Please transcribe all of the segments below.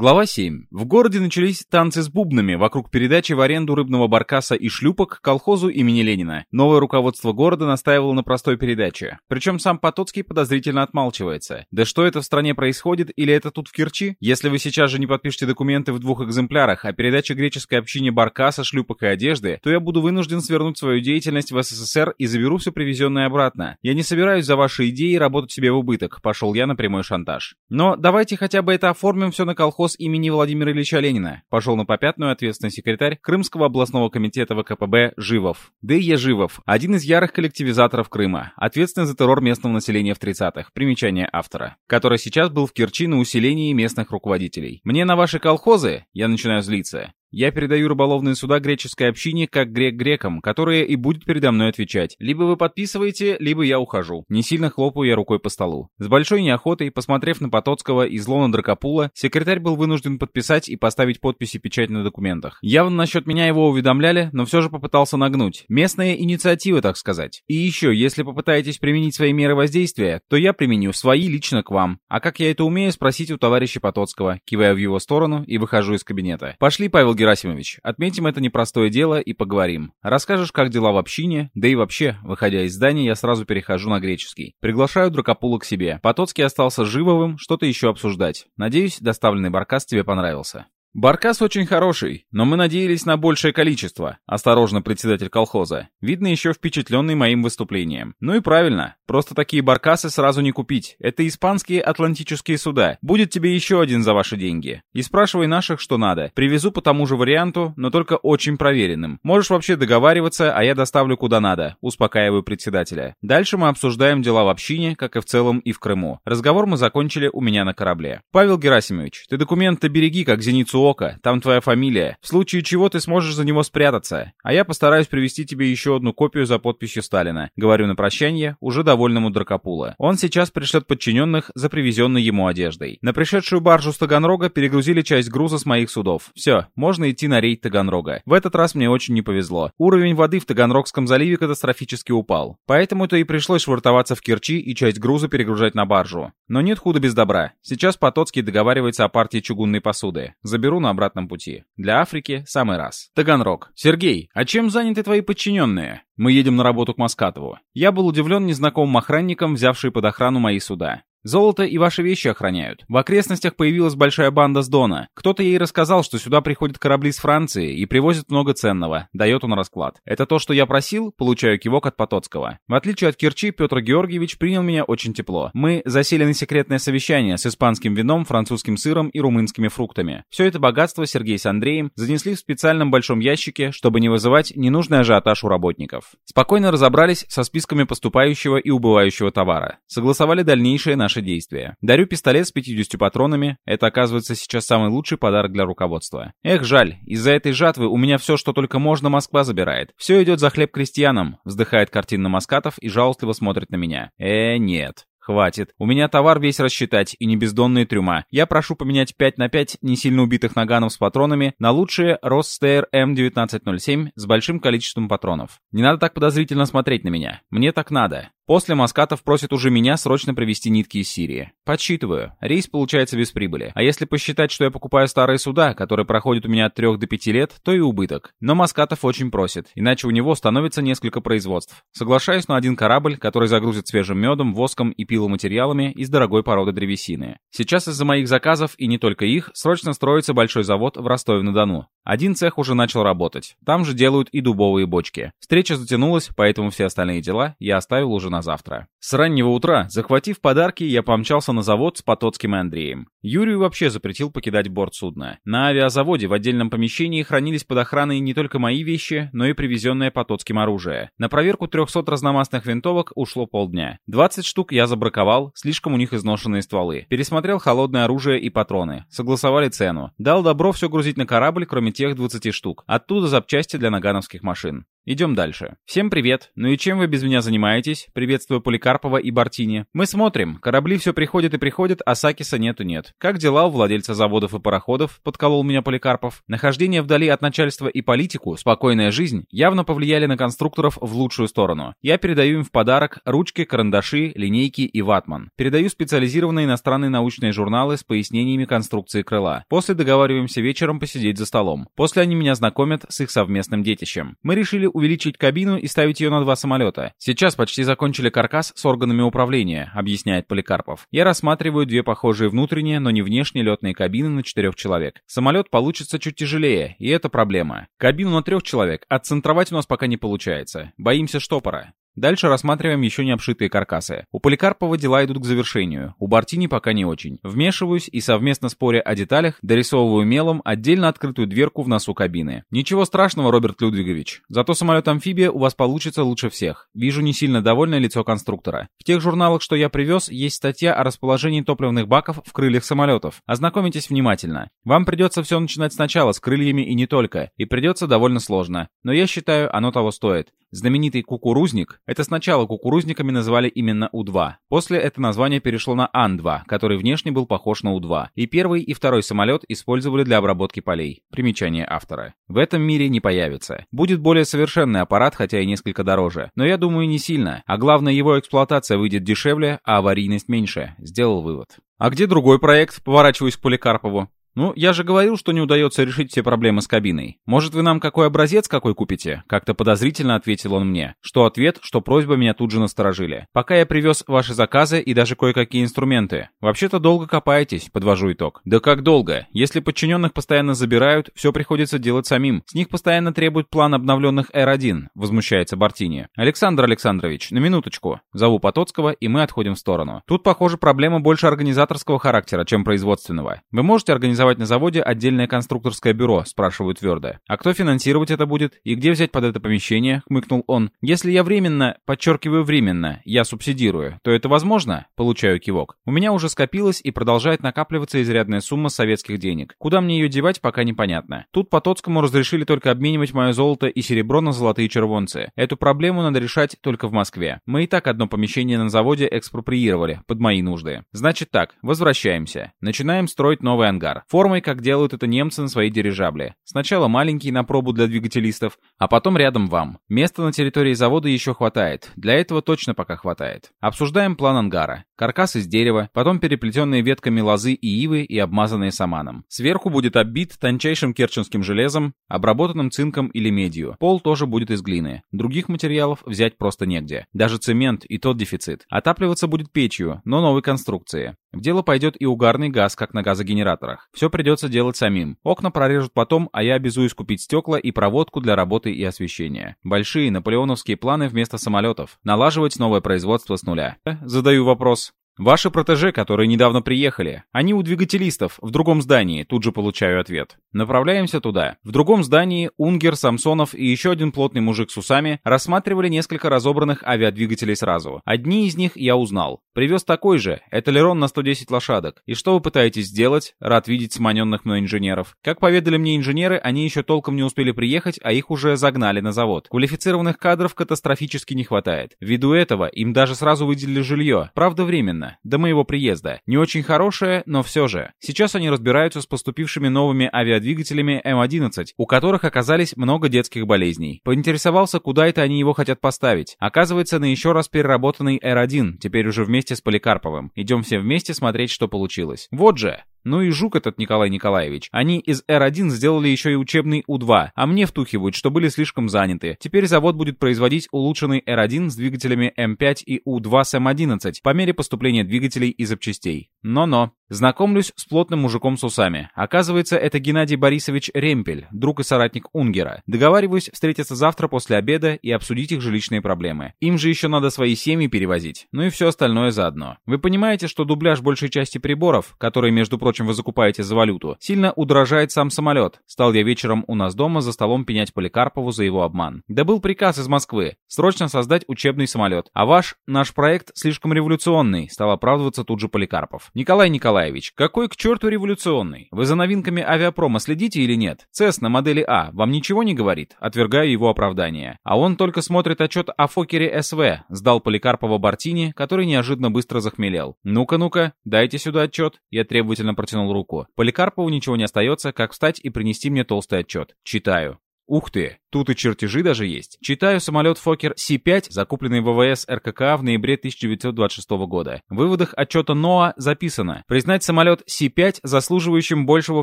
Глава 7. В городе начались танцы с бубнами вокруг передачи в аренду рыбного баркаса и шлюпок колхозу имени Ленина. Новое руководство города настаивало на простой передаче. Причем сам Потоцкий подозрительно отмалчивается. Да что это в стране происходит, или это тут в Керчи? Если вы сейчас же не подпишете документы в двух экземплярах о передаче греческой общине баркаса, шлюпок и одежды, то я буду вынужден свернуть свою деятельность в СССР и заберу все привезенное обратно. Я не собираюсь за ваши идеи работать себе в убыток, пошел я на прямой шантаж. Но давайте хотя бы это оформим все на колхоз колхоз имени Владимира Ильича Ленина, пошел на попятную ответственный секретарь Крымского областного комитета ВКПБ Живов. Д.Е. Живов, один из ярых коллективизаторов Крыма, ответственный за террор местного населения в 30-х, примечание автора, который сейчас был в Керчи на усилении местных руководителей. Мне на ваши колхозы, я начинаю злиться, я передаю рыболовные суда греческой общине как грек грекам, которые и будет передо мной отвечать. Либо вы подписываете, либо я ухожу. Не сильно хлопаю я рукой по столу. С большой неохотой, посмотрев на Потоцкого и Злона Дракопула, секретарь был вынужден подписать и поставить подпись и печать на документах. Явно насчет меня его уведомляли, но все же попытался нагнуть. Местная инициатива, так сказать. И еще, если попытаетесь применить свои меры воздействия, то я применю свои лично к вам. А как я это умею, спросите у товарища Потоцкого. Кивая в его сторону и выхожу из кабинета. Пошли, Павел Герасимович, отметим это непростое дело и поговорим. Расскажешь, как дела в общине, да и вообще, выходя из здания, я сразу перехожу на греческий. Приглашаю Дракопула к себе. Потоцкий остался живовым, что-то еще обсуждать. Надеюсь, доставленный баркас тебе понравился. «Баркас очень хороший, но мы надеялись на большее количество», — осторожно председатель колхоза. Видно, еще впечатленный моим выступлением. Ну и правильно, просто такие баркасы сразу не купить. Это испанские атлантические суда. Будет тебе еще один за ваши деньги. И спрашивай наших, что надо. Привезу по тому же варианту, но только очень проверенным. Можешь вообще договариваться, а я доставлю куда надо», — успокаиваю председателя. Дальше мы обсуждаем дела в общине, как и в целом и в Крыму. Разговор мы закончили у меня на корабле. «Павел Герасимович, ты документы береги, как зеницу ока, там твоя фамилия. В случае чего ты сможешь за него спрятаться. А я постараюсь привести тебе еще одну копию за подписью Сталина. Говорю на прощание, уже довольному Дракопула. Он сейчас пришлет подчиненных за привезенной ему одеждой. На пришедшую баржу с Таганрога перегрузили часть груза с моих судов. Все, можно идти на рейд Таганрога. В этот раз мне очень не повезло. Уровень воды в Таганрогском заливе катастрофически упал. Поэтому-то и пришлось швартоваться в Керчи и часть груза перегружать на баржу. Но нет худа без добра. Сейчас Потоцкий договаривается о партии чугунной посуды. Заберу заберу на обратном пути. Для Африки самый раз. Таганрог. Сергей, а чем заняты твои подчиненные? Мы едем на работу к Маскатову. Я был удивлен незнакомым охранником, взявший под охрану мои суда. Золото и ваши вещи охраняют. В окрестностях появилась большая банда с Дона. Кто-то ей рассказал, что сюда приходят корабли с Франции и привозят много ценного. Дает он расклад. Это то, что я просил? Получаю кивок от Потоцкого. В отличие от Керчи, Петр Георгиевич принял меня очень тепло. Мы засели на секретное совещание с испанским вином, французским сыром и румынскими фруктами. Все это богатство Сергей с Андреем занесли в специальном большом ящике, чтобы не вызывать ненужный ажиотаж у работников. Спокойно разобрались со списками поступающего и убывающего товара. Согласовали дальнейшее наше наши действия. Дарю пистолет с 50 патронами. Это, оказывается, сейчас самый лучший подарок для руководства. Эх, жаль, из-за этой жатвы у меня все, что только можно, Москва забирает. Все идет за хлеб крестьянам, вздыхает картинно Маскатов и жалостливо смотрит на меня. Э, нет. Хватит. У меня товар весь рассчитать, и не бездонные трюма. Я прошу поменять 5 на 5 не сильно убитых наганов с патронами на лучшие Росстейр М1907 с большим количеством патронов. Не надо так подозрительно смотреть на меня. Мне так надо. После Маскатов просит уже меня срочно привезти нитки из Сирии. Подсчитываю. Рейс получается без прибыли. А если посчитать, что я покупаю старые суда, которые проходят у меня от 3 до 5 лет, то и убыток. Но Маскатов очень просит, иначе у него становится несколько производств. Соглашаюсь на один корабль, который загрузит свежим медом, воском и пиломатериалами из дорогой породы древесины. Сейчас из-за моих заказов, и не только их, срочно строится большой завод в Ростове-на-Дону. Один цех уже начал работать. Там же делают и дубовые бочки. Встреча затянулась, поэтому все остальные дела я оставил уже на на завтра. С раннего утра, захватив подарки, я помчался на завод с Потоцким и Андреем. Юрию вообще запретил покидать борт судна. На авиазаводе в отдельном помещении хранились под охраной не только мои вещи, но и привезенное Потоцким оружие. На проверку 300 разномастных винтовок ушло полдня. 20 штук я забраковал, слишком у них изношенные стволы. Пересмотрел холодное оружие и патроны. Согласовали цену. Дал добро все грузить на корабль, кроме тех 20 штук. Оттуда запчасти для нагановских машин. Идем дальше. Всем привет. Ну и чем вы без меня занимаетесь? Приветствую Поликарпова и Бартини. Мы смотрим. Корабли все приходят и приходят, а Сакиса нету нет. Как дела у владельца заводов и пароходов? Подколол меня Поликарпов. Нахождение вдали от начальства и политику, спокойная жизнь явно повлияли на конструкторов в лучшую сторону. Я передаю им в подарок ручки, карандаши, линейки и ватман. Передаю специализированные иностранные научные журналы с пояснениями конструкции крыла. После договариваемся вечером посидеть за столом. После они меня знакомят с их совместным детищем. Мы решили увеличить кабину и ставить ее на два самолета. Сейчас почти закончили каркас с органами управления, объясняет Поликарпов. Я рассматриваю две похожие внутренние, но не внешние летные кабины на четырех человек. Самолет получится чуть тяжелее, и это проблема. Кабину на трех человек отцентровать у нас пока не получается. Боимся штопора. Дальше рассматриваем еще не обшитые каркасы. У Поликарпова дела идут к завершению, у Бартини пока не очень. Вмешиваюсь и совместно споря о деталях, дорисовываю мелом отдельно открытую дверку в носу кабины. Ничего страшного, Роберт Людвигович. Зато самолет-амфибия у вас получится лучше всех. Вижу не сильно довольное лицо конструктора. В тех журналах, что я привез, есть статья о расположении топливных баков в крыльях самолетов. Ознакомитесь внимательно. Вам придется все начинать сначала, с крыльями и не только. И придется довольно сложно. Но я считаю, оно того стоит. Знаменитый кукурузник — это сначала кукурузниками называли именно У-2. После это название перешло на Ан-2, который внешне был похож на У-2. И первый и второй самолет использовали для обработки полей. Примечание автора. В этом мире не появится. Будет более совершенный аппарат, хотя и несколько дороже. Но я думаю, не сильно. А главное, его эксплуатация выйдет дешевле, а аварийность меньше. Сделал вывод. «А где другой проект?» — поворачиваюсь к Поликарпову. «Ну, я же говорил, что не удается решить все проблемы с кабиной. Может, вы нам какой образец какой купите?» Как-то подозрительно ответил он мне. Что ответ, что просьба меня тут же насторожили. «Пока я привез ваши заказы и даже кое-какие инструменты. Вообще-то долго копаетесь», — подвожу итог. «Да как долго? Если подчиненных постоянно забирают, все приходится делать самим. С них постоянно требуют план обновленных R1», — возмущается Бартини. «Александр Александрович, на минуточку». Зову Потоцкого, и мы отходим в сторону. Тут, похоже, проблема больше организаторского характера, чем производственного. Вы можете организовать организовать на заводе отдельное конструкторское бюро?» — спрашиваю твердо. «А кто финансировать это будет? И где взять под это помещение?» — хмыкнул он. «Если я временно, подчеркиваю временно, я субсидирую, то это возможно?» — получаю кивок. «У меня уже скопилось и продолжает накапливаться изрядная сумма советских денег. Куда мне ее девать, пока непонятно. Тут Потоцкому разрешили только обменивать мое золото и серебро на золотые червонцы. Эту проблему надо решать только в Москве. Мы и так одно помещение на заводе экспроприировали под мои нужды. Значит так, возвращаемся. Начинаем строить новый ангар формой, как делают это немцы на свои дирижабли. Сначала маленький на пробу для двигателистов, а потом рядом вам. Места на территории завода еще хватает. Для этого точно пока хватает. Обсуждаем план ангара. Каркас из дерева, потом переплетенные ветками лозы и ивы и обмазанные саманом. Сверху будет оббит тончайшим керченским железом, обработанным цинком или медью. Пол тоже будет из глины. Других материалов взять просто негде. Даже цемент и тот дефицит. Отапливаться будет печью, но новой конструкции. В дело пойдет и угарный газ, как на газогенераторах. Все придется делать самим. Окна прорежут потом, а я обязуюсь купить стекла и проводку для работы и освещения. Большие наполеоновские планы вместо самолетов. Налаживать новое производство с нуля. Задаю вопрос. Ваши протеже, которые недавно приехали. Они у двигателистов, в другом здании, тут же получаю ответ. Направляемся туда. В другом здании Унгер, Самсонов и еще один плотный мужик с усами рассматривали несколько разобранных авиадвигателей сразу. Одни из них я узнал. Привез такой же, это Лерон на 110 лошадок. И что вы пытаетесь сделать? Рад видеть сманенных мной инженеров. Как поведали мне инженеры, они еще толком не успели приехать, а их уже загнали на завод. Квалифицированных кадров катастрофически не хватает. Ввиду этого им даже сразу выделили жилье. Правда, временно до моего приезда. Не очень хорошее, но все же. Сейчас они разбираются с поступившими новыми авиадвигателями М-11, у которых оказались много детских болезней. Поинтересовался, куда это они его хотят поставить. Оказывается, на еще раз переработанный Р-1, теперь уже вместе с Поликарповым. Идем все вместе смотреть, что получилось. Вот же, ну и жук этот Николай Николаевич. Они из Р-1 сделали еще и учебный У-2, а мне втухивают, что были слишком заняты. Теперь завод будет производить улучшенный Р-1 с двигателями М5 и У-2 с М11 по мере поступления двигателей и запчастей. Но-но. Знакомлюсь с плотным мужиком с усами. Оказывается, это Геннадий Борисович Ремпель, друг и соратник Унгера. Договариваюсь встретиться завтра после обеда и обсудить их жилищные проблемы. Им же еще надо свои семьи перевозить. Ну и все остальное заодно. Вы понимаете, что дубляж большей части приборов, которые, между прочим, вы закупаете за валюту, сильно удорожает сам самолет. Стал я вечером у нас дома за столом пенять Поликарпову за его обман. Да был приказ из Москвы. Срочно создать учебный самолет. А ваш, наш проект слишком революционный, стал оправдываться тут же Поликарпов. Николай Николаевич, какой к черту революционный? Вы за новинками авиапрома следите или нет? ЦЕС на модели А вам ничего не говорит? Отвергаю его оправдание. А он только смотрит отчет о Фокере СВ, сдал Поликарпова Бартини, который неожиданно быстро захмелел. Ну-ка, ну-ка, дайте сюда отчет. Я требовательно протянул руку. Поликарпову ничего не остается, как встать и принести мне толстый отчет. Читаю. Ух ты, тут и чертежи даже есть. Читаю самолет Фокер Си-5, закупленный ВВС РККА в ноябре 1926 года. В выводах отчета НОА записано «Признать самолет Си-5 заслуживающим большего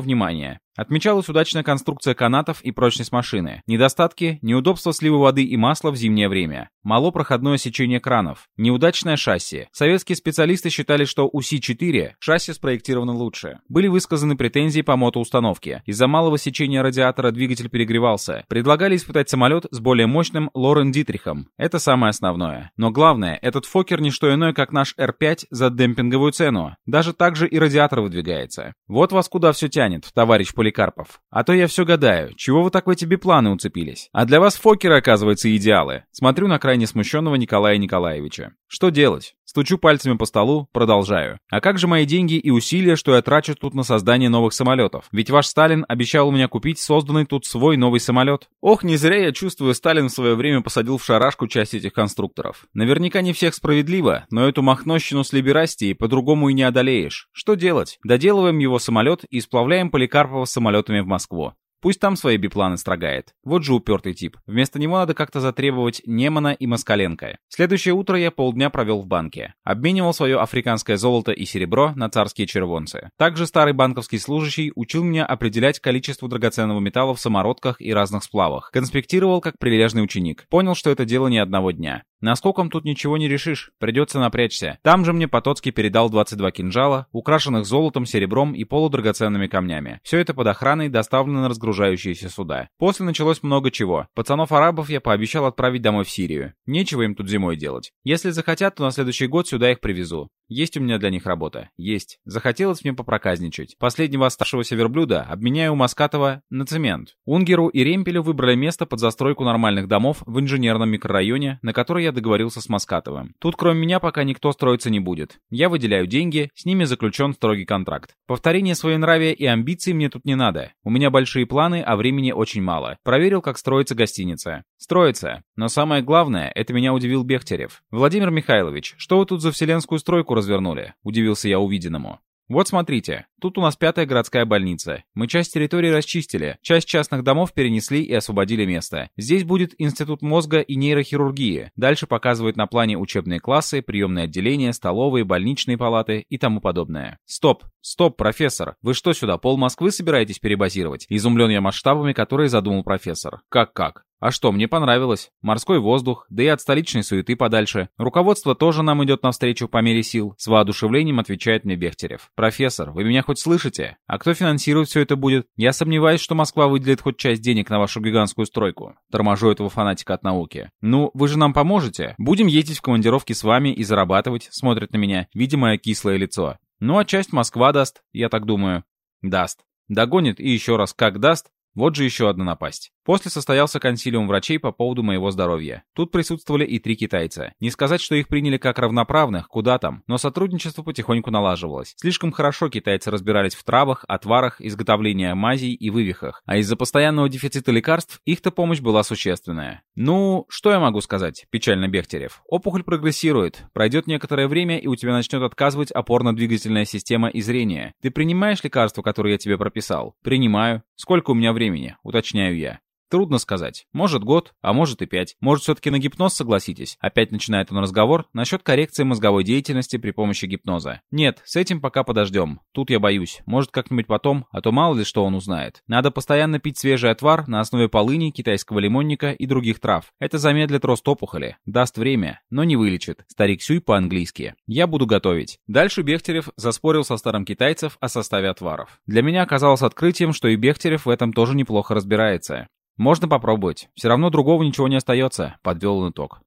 внимания». Отмечалась удачная конструкция канатов и прочность машины. Недостатки – неудобство слива воды и масла в зимнее время. Мало проходное сечение кранов. Неудачное шасси. Советские специалисты считали, что у Си-4 шасси спроектировано лучше. Были высказаны претензии по мотоустановке. Из-за малого сечения радиатора двигатель перегревался. Предлагали испытать самолет с более мощным Лорен Дитрихом. Это самое основное. Но главное, этот Фокер не что иное, как наш R5 за демпинговую цену. Даже так же и радиатор выдвигается. Вот вас куда все тянет, товарищ Поликарпов. «А то я все гадаю, чего вы так в эти бипланы уцепились? А для вас Фокеры, оказывается, идеалы». Смотрю на крайне смущенного Николая Николаевича. Что делать? Стучу пальцами по столу, продолжаю. А как же мои деньги и усилия, что я трачу тут на создание новых самолетов? Ведь ваш Сталин обещал у меня купить созданный тут свой новый самолет. Ох, не зря я чувствую, Сталин в свое время посадил в шарашку часть этих конструкторов. Наверняка не всех справедливо, но эту махнощину с либерастией по-другому и не одолеешь. Что делать? Доделываем его самолет и сплавляем Поликарпова с самолетами в Москву. Пусть там свои бипланы строгает. Вот же упертый тип. Вместо него надо как-то затребовать Немана и Москаленко. Следующее утро я полдня провел в банке. Обменивал свое африканское золото и серебро на царские червонцы. Также старый банковский служащий учил меня определять количество драгоценного металла в самородках и разных сплавах. Конспектировал как прилежный ученик. Понял, что это дело не одного дня. Наскоком тут ничего не решишь, придется напрячься. Там же мне Потоцкий передал 22 кинжала, украшенных золотом, серебром и полудрагоценными камнями. Все это под охраной доставлено на разгружающиеся суда. После началось много чего. Пацанов-арабов я пообещал отправить домой в Сирию. Нечего им тут зимой делать. Если захотят, то на следующий год сюда их привезу. Есть у меня для них работа. Есть. Захотелось мне попроказничать. Последнего оставшегося верблюда обменяю у Маскатова на цемент. Унгеру и Ремпелю выбрали место под застройку нормальных домов в инженерном микрорайоне, на который я договорился с Маскатовым. Тут кроме меня пока никто строиться не будет. Я выделяю деньги, с ними заключен строгий контракт. Повторение своей нравия и амбиций мне тут не надо. У меня большие планы, а времени очень мало. Проверил, как строится гостиница. Строится. Но самое главное, это меня удивил Бехтерев. Владимир Михайлович, что вы тут за вселенскую стройку развернули?» — удивился я увиденному. Вот смотрите, тут у нас пятая городская больница. Мы часть территории расчистили, часть частных домов перенесли и освободили место. Здесь будет институт мозга и нейрохирургии. Дальше показывают на плане учебные классы, приемные отделения, столовые, больничные палаты и тому подобное. Стоп, стоп, профессор. Вы что сюда, пол Москвы собираетесь перебазировать? Изумлен я масштабами, которые задумал профессор. Как-как? А что, мне понравилось. Морской воздух, да и от столичной суеты подальше. Руководство тоже нам идет навстречу по мере сил. С воодушевлением отвечает мне Бехтерев. Профессор, вы меня хоть слышите? А кто финансирует все это будет? Я сомневаюсь, что Москва выделит хоть часть денег на вашу гигантскую стройку. Торможу этого фанатика от науки. Ну, вы же нам поможете? Будем ездить в командировки с вами и зарабатывать, смотрит на меня, видя мое кислое лицо. Ну, а часть Москва даст, я так думаю. Даст. Догонит и еще раз как даст, вот же еще одна напасть. После состоялся консилиум врачей по поводу моего здоровья. Тут присутствовали и три китайца. Не сказать, что их приняли как равноправных, куда там, но сотрудничество потихоньку налаживалось. Слишком хорошо китайцы разбирались в травах, отварах, изготовлении мазей и вывихах, а из-за постоянного дефицита лекарств их-то помощь была существенная. Ну, что я могу сказать, печально Бехтерев. Опухоль прогрессирует, пройдет некоторое время и у тебя начнет отказывать опорно-двигательная система и зрение. Ты принимаешь лекарства, которые я тебе прописал? Принимаю. Сколько у меня времени? Уточняю я. Трудно сказать. Может год, а может и пять. Может все-таки на гипноз согласитесь? Опять начинает он разговор насчет коррекции мозговой деятельности при помощи гипноза. Нет, с этим пока подождем. Тут я боюсь. Может как-нибудь потом, а то мало ли что он узнает. Надо постоянно пить свежий отвар на основе полыни, китайского лимонника и других трав. Это замедлит рост опухоли, даст время, но не вылечит. Старик Сюй по-английски. Я буду готовить. Дальше Бехтерев заспорил со старым китайцев о составе отваров. Для меня оказалось открытием, что и Бехтерев в этом тоже неплохо разбирается. «Можно попробовать. Все равно другого ничего не остается», — подвел он итог.